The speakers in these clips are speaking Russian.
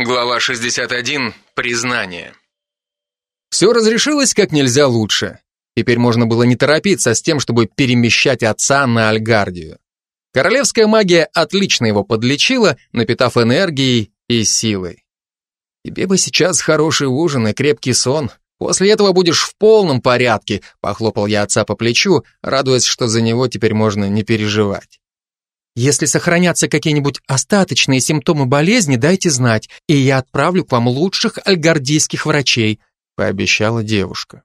Глава 61. Признание. Все разрешилось как нельзя лучше. Теперь можно было не торопиться с тем, чтобы перемещать отца на Альгардию. Королевская магия отлично его подлечила, напитав энергией и силой. Тебе бы сейчас хороший ужин и крепкий сон. После этого будешь в полном порядке, похлопал я отца по плечу, радуясь, что за него теперь можно не переживать. Если сохранятся какие-нибудь остаточные симптомы болезни, дайте знать, и я отправлю к вам лучших альгардийских врачей», — пообещала девушка.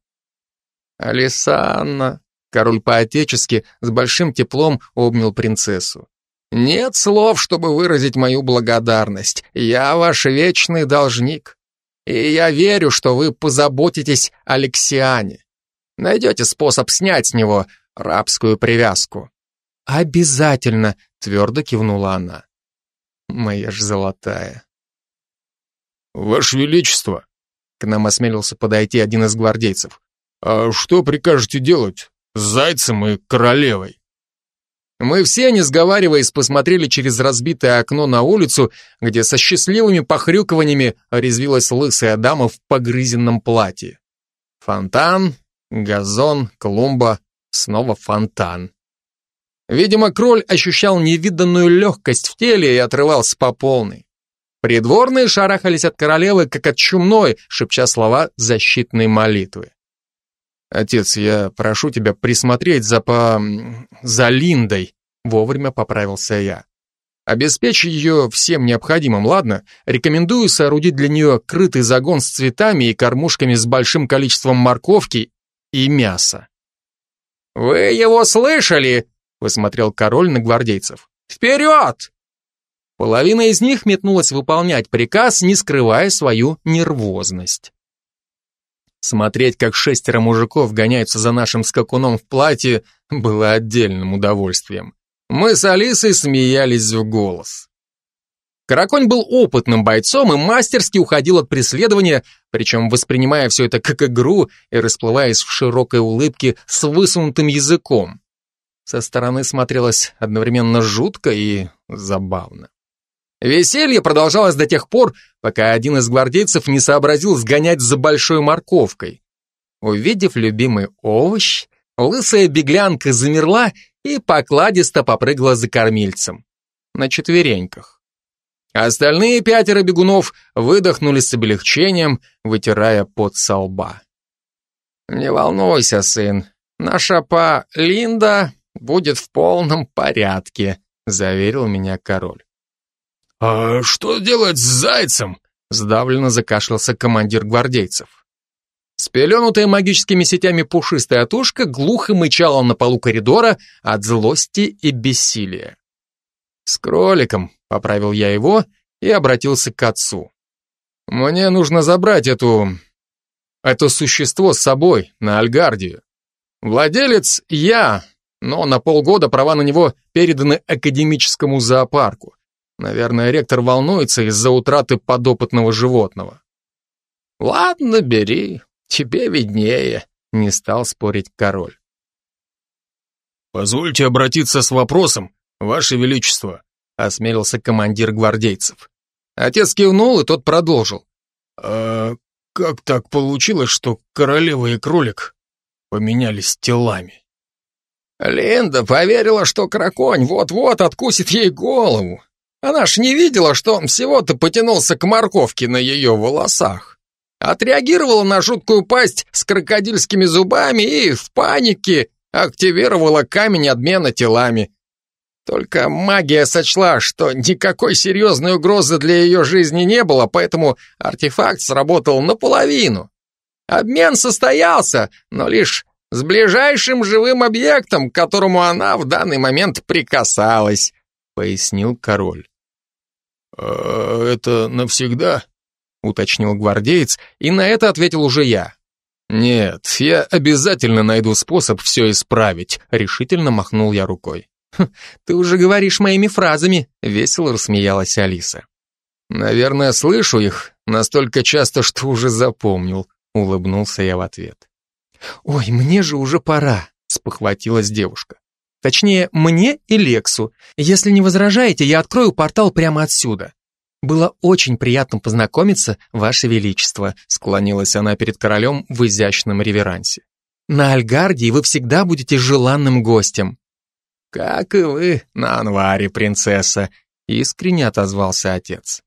«Алисанна», — король по-отечески с большим теплом обнял принцессу. «Нет слов, чтобы выразить мою благодарность. Я ваш вечный должник. И я верю, что вы позаботитесь о Лексиане. Найдете способ снять с него рабскую привязку». «Обязательно», — твердо кивнула она. «Моя ж золотая». «Ваше Величество», — к нам осмелился подойти один из гвардейцев, «а что прикажете делать с зайцем и королевой?» Мы все, не сговариваясь, посмотрели через разбитое окно на улицу, где со счастливыми похрюкиваниями резвилась лысая дама в погрызенном платье. Фонтан, газон, клумба, снова фонтан. Видимо, кроль ощущал невиданную легкость в теле и отрывался по полной. Придворные шарахались от королевы, как от чумной, шепча слова защитной молитвы. «Отец, я прошу тебя присмотреть за по... за Линдой», — вовремя поправился я. «Обеспечь ее всем необходимым, ладно? Рекомендую соорудить для нее крытый загон с цветами и кормушками с большим количеством морковки и мяса». «Вы его слышали?» Посмотрел король на гвардейцев. «Вперед!» Половина из них метнулась выполнять приказ, не скрывая свою нервозность. Смотреть, как шестеро мужиков гоняются за нашим скакуном в платье, было отдельным удовольствием. Мы с Алисой смеялись в голос. Караконь был опытным бойцом и мастерски уходил от преследования, причем воспринимая все это как игру и расплываясь в широкой улыбке с высунутым языком со стороны смотрелось одновременно жутко и забавно. Веселье продолжалось до тех пор, пока один из гвардейцев не сообразил сгонять за большой морковкой. Увидев любимый овощ, лысая беглянка замерла и покладисто попрыгала за кормильцем. На четвереньках. Остальные пятеро бегунов выдохнули с облегчением, вытирая пот со лба. «Не волнуйся, сын, наша па Линда будет в полном порядке», — заверил меня король. «А что делать с зайцем?» — сдавленно закашлялся командир гвардейцев. Спеленутая магическими сетями пушистая тушка глухо мычала на полу коридора от злости и бессилия. «С кроликом», — поправил я его и обратился к отцу. «Мне нужно забрать эту... это существо с собой на Альгардию. Владелец я, но на полгода права на него переданы академическому зоопарку. Наверное, ректор волнуется из-за утраты подопытного животного. Ладно, бери, тебе виднее, не стал спорить король. Позвольте обратиться с вопросом, ваше величество, осмелился командир гвардейцев. Отец кивнул, и тот продолжил. А как так получилось, что королева и кролик поменялись телами? Линда поверила, что краконь вот-вот откусит ей голову. Она ж не видела, что он всего-то потянулся к морковке на ее волосах. Отреагировала на жуткую пасть с крокодильскими зубами и в панике активировала камень обмена телами. Только магия сочла, что никакой серьезной угрозы для ее жизни не было, поэтому артефакт сработал наполовину. Обмен состоялся, но лишь с ближайшим живым объектом, к которому она в данный момент прикасалась», — пояснил король. «А это навсегда?» — уточнил гвардеец, и на это ответил уже я. «Нет, я обязательно найду способ все исправить», — решительно махнул я рукой. «Хм, «Ты уже говоришь моими фразами», — весело рассмеялась Алиса. «Наверное, слышу их настолько часто, что уже запомнил», — улыбнулся я в ответ. «Ой, мне же уже пора», — спохватилась девушка. «Точнее, мне и Лексу. Если не возражаете, я открою портал прямо отсюда. «Было очень приятно познакомиться, Ваше Величество», склонилась она перед королем в изящном реверансе. «На Альгардии вы всегда будете желанным гостем». «Как и вы на Анваре, принцесса», искренне отозвался отец.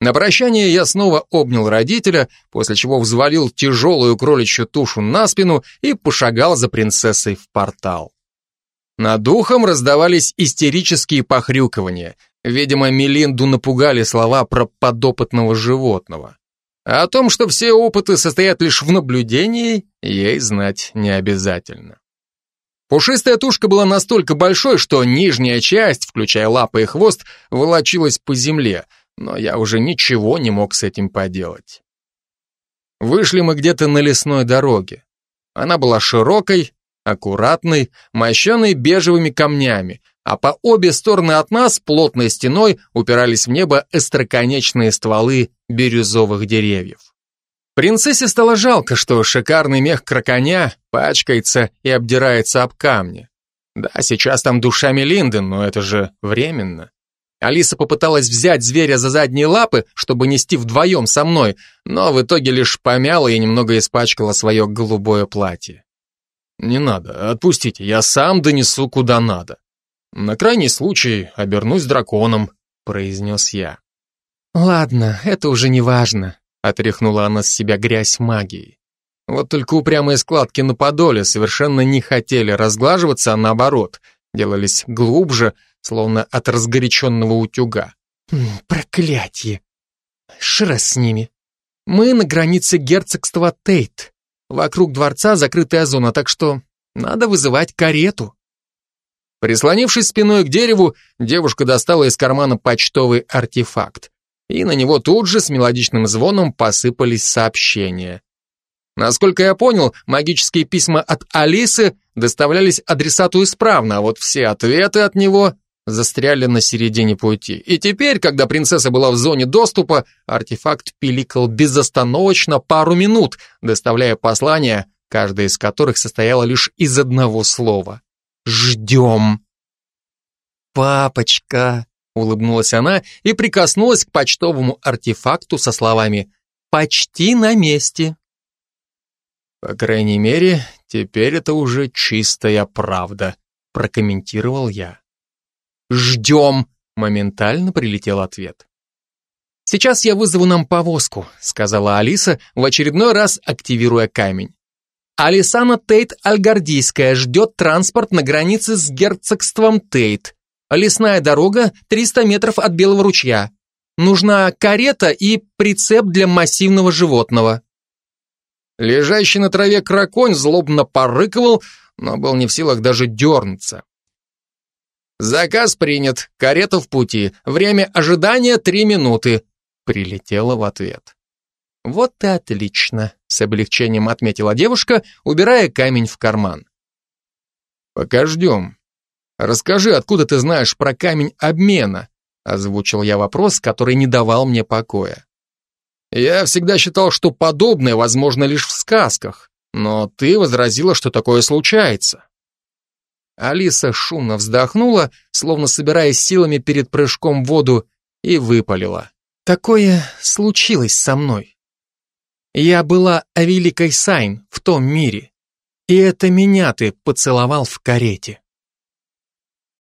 На прощание я снова обнял родителя, после чего взвалил тяжелую кроличью тушу на спину и пошагал за принцессой в портал. Над духом раздавались истерические похрюкивания. Видимо, Мелинду напугали слова про подопытного животного. А о том, что все опыты состоят лишь в наблюдении, ей знать не обязательно. Пушистая тушка была настолько большой, что нижняя часть, включая лапы и хвост, волочилась по земле, но я уже ничего не мог с этим поделать. Вышли мы где-то на лесной дороге. Она была широкой, аккуратной, мощенной бежевыми камнями, а по обе стороны от нас плотной стеной упирались в небо остроконечные стволы бирюзовых деревьев. Принцессе стало жалко, что шикарный мех краконя пачкается и обдирается об камни. Да, сейчас там душа Мелинды, но это же временно. Алиса попыталась взять зверя за задние лапы, чтобы нести вдвоем со мной, но в итоге лишь помяла и немного испачкала свое голубое платье. «Не надо, отпустите, я сам донесу куда надо. На крайний случай обернусь драконом», — произнес я. «Ладно, это уже не важно», — отряхнула она с себя грязь магией. Вот только упрямые складки на подоле совершенно не хотели разглаживаться, а наоборот, делались глубже, словно от разгоряченного утюга. «Проклятье! Шра с ними! Мы на границе герцогства Тейт. Вокруг дворца закрытая зона, так что надо вызывать карету. Прислонившись спиной к дереву, девушка достала из кармана почтовый артефакт. И на него тут же с мелодичным звоном посыпались сообщения. Насколько я понял, магические письма от Алисы доставлялись адресату исправно, а вот все ответы от него застряли на середине пути. И теперь, когда принцесса была в зоне доступа, артефакт пиликал безостановочно пару минут, доставляя послания, каждое из которых состояло лишь из одного слова. «Ждем». «Папочка», — улыбнулась она и прикоснулась к почтовому артефакту со словами «Почти на месте». «По крайней мере, теперь это уже чистая правда», — прокомментировал я. «Ждем!» — моментально прилетел ответ. «Сейчас я вызову нам повозку», — сказала Алиса, в очередной раз активируя камень. «Алисана Тейт Альгардийская ждет транспорт на границе с герцогством Тейт. Лесная дорога 300 метров от Белого ручья. Нужна карета и прицеп для массивного животного». Лежащий на траве краконь злобно порыковал, но был не в силах даже дернуться. «Заказ принят, карета в пути, время ожидания три минуты», прилетела в ответ. «Вот и отлично», — с облегчением отметила девушка, убирая камень в карман. «Пока ждем. Расскажи, откуда ты знаешь про камень обмена?» озвучил я вопрос, который не давал мне покоя. «Я всегда считал, что подобное возможно лишь в сказках, но ты возразила, что такое случается». Алиса шумно вздохнула, словно собираясь силами перед прыжком в воду, и выпалила. «Такое случилось со мной. Я была о Великой Сайн в том мире, и это меня ты поцеловал в карете».